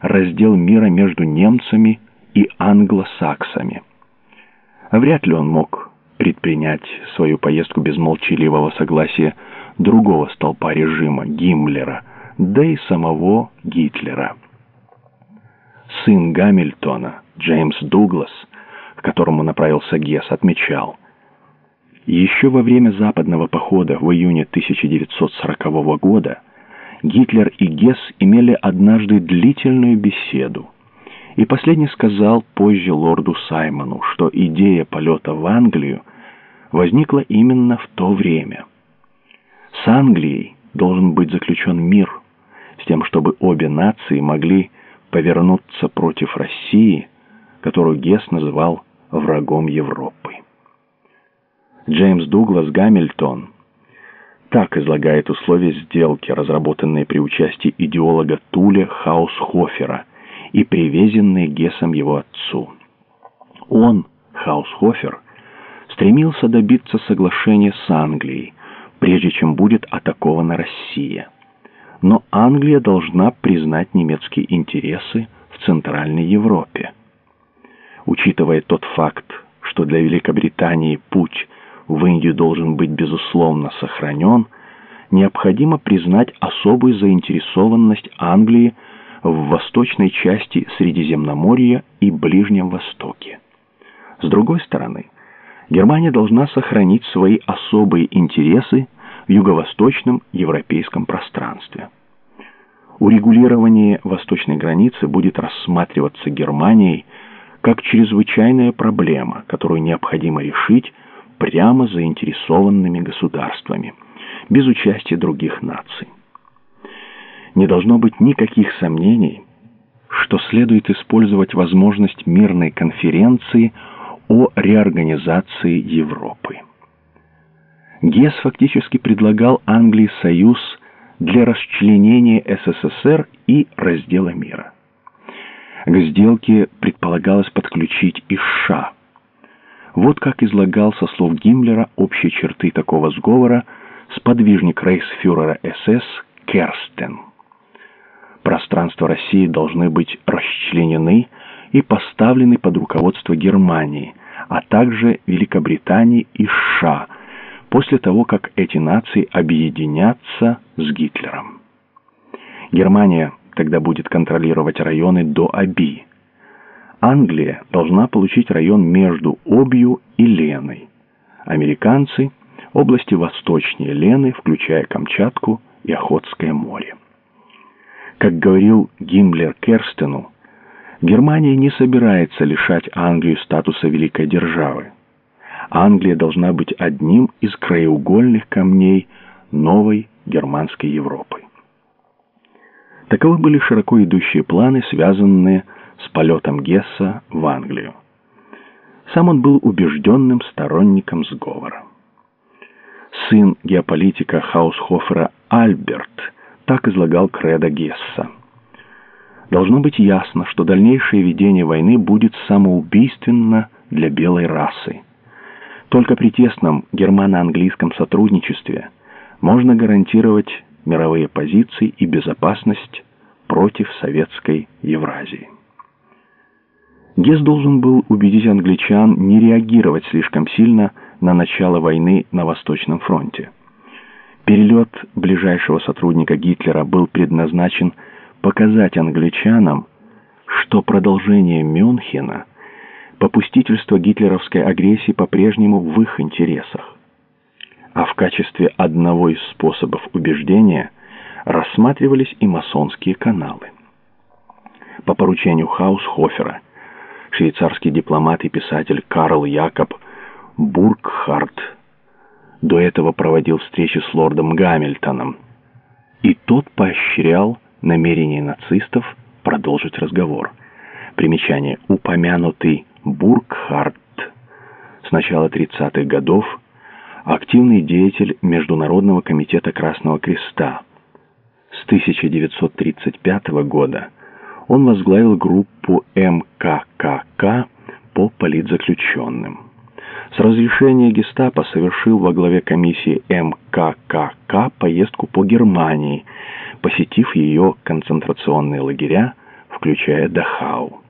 раздел мира между немцами и англосаксами. Вряд ли он мог предпринять свою поездку без молчаливого согласия другого столпа режима, Гиммлера, да и самого Гитлера. Сын Гамильтона, Джеймс Дуглас, к которому направился Гесс, отмечал, еще во время западного похода в июне 1940 года Гитлер и Гесс имели однажды длительную беседу. И последний сказал позже лорду Саймону, что идея полета в Англию возникла именно в то время. С Англией должен быть заключен мир, с тем, чтобы обе нации могли повернуться против России, которую Гесс называл врагом Европы. Джеймс Дуглас Гамильтон так излагает условия сделки, разработанные при участии идеолога Туля Хаусхофера и привезенные Гессом его отцу. Он, Хаусхофер, стремился добиться соглашения с Англией, прежде чем будет атакована Россия. Но Англия должна признать немецкие интересы в Центральной Европе. Учитывая тот факт, что для Великобритании путь в Индию должен быть безусловно сохранен, необходимо признать особую заинтересованность Англии в восточной части Средиземноморья и Ближнем Востоке. С другой стороны, Германия должна сохранить свои особые интересы в юго-восточном европейском пространстве. Урегулирование восточной границы будет рассматриваться Германией как чрезвычайная проблема, которую необходимо решить прямо заинтересованными государствами, без участия других наций. Не должно быть никаких сомнений, что следует использовать возможность мирной конференции о реорганизации Европы. Гесс фактически предлагал Англии союз для расчленения СССР и раздела мира. К сделке предполагалось подключить и США – вот как излагал со слов Гиммлера общие черты такого сговора сподвижник рейхсфюрера СС Керстен. Пространства России должны быть расчленены и поставлены под руководство Германии, а также Великобритании и США, после того, как эти нации объединятся с Гитлером. Германия тогда будет контролировать районы до Аби, Англия должна получить район между Обью и Леной. Американцы – области восточнее Лены, включая Камчатку и Охотское море. Как говорил Гиммлер Керстену, Германия не собирается лишать Англию статуса великой державы. Англия должна быть одним из краеугольных камней новой германской Европы. Таковы были широко идущие планы, связанные с с полетом Гесса в Англию. Сам он был убежденным сторонником сговора. Сын геополитика Хаусхофера Альберт так излагал кредо Гесса. Должно быть ясно, что дальнейшее ведение войны будет самоубийственно для белой расы. Только при тесном германо-английском сотрудничестве можно гарантировать мировые позиции и безопасность против советской Евразии. Гесс должен был убедить англичан не реагировать слишком сильно на начало войны на Восточном фронте. Перелет ближайшего сотрудника Гитлера был предназначен показать англичанам, что продолжение Мюнхена, попустительство гитлеровской агрессии по-прежнему в их интересах. А в качестве одного из способов убеждения рассматривались и масонские каналы. По поручению Хаусхофера швейцарский дипломат и писатель Карл Якоб Бургхарт до этого проводил встречи с лордом Гамильтоном, и тот поощрял намерение нацистов продолжить разговор. Примечание. Упомянутый Бургхарт с начала 30-х годов активный деятель Международного комитета Красного Креста. С 1935 года он возглавил группу МККК по политзаключенным. С разрешения гестапо совершил во главе комиссии МККК поездку по Германии, посетив ее концентрационные лагеря, включая Дахау.